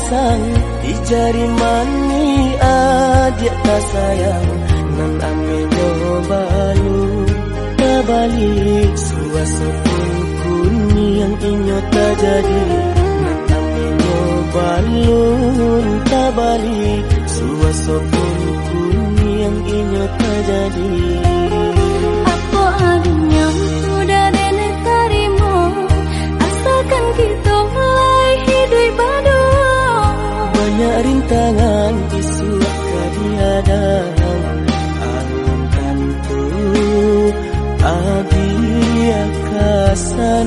pasang di jari mani adik tak sayang. Nan amenyo balu tabalik suasopun kuni yang inyo tak jadi. Nan amenyo balu tabalik suasopun kuni yang inyo tak jadi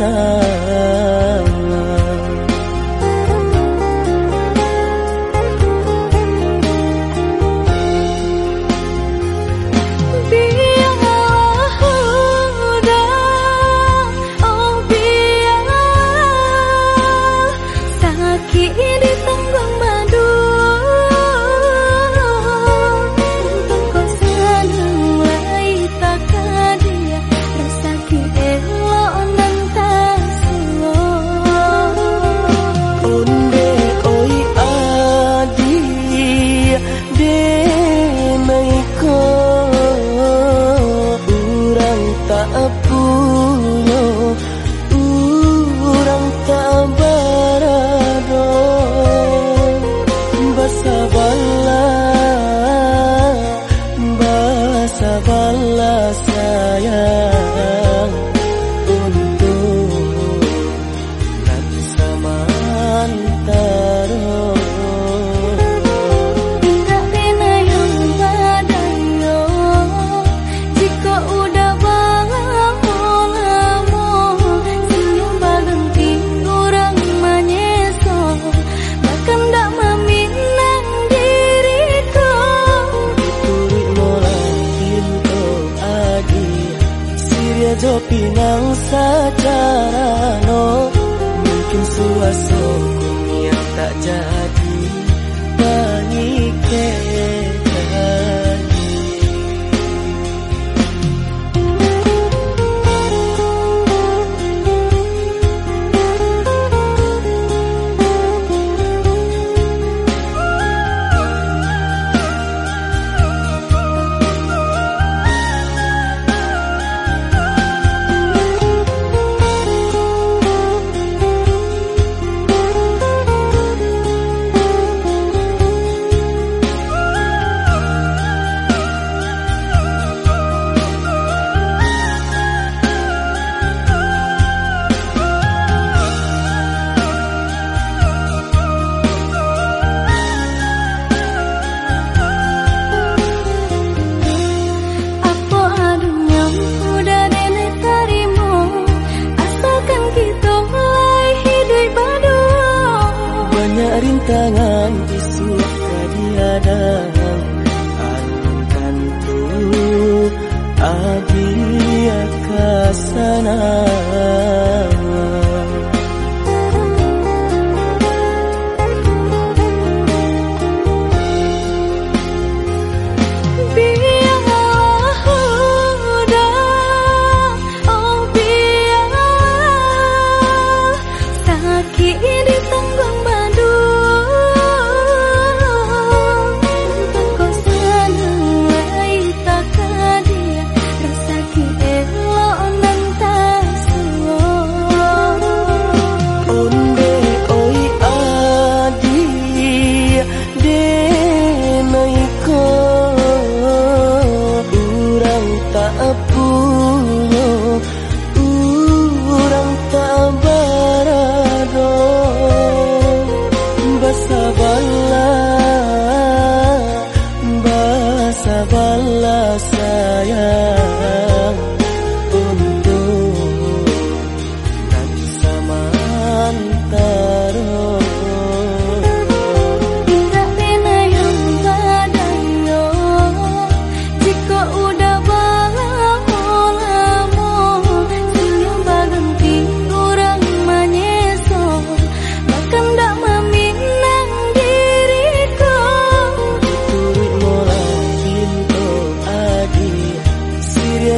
sana mungkin suasana yang tak jadi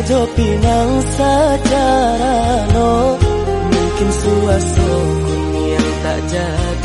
jo pinang secara no. Mungkin suasana yang tak saja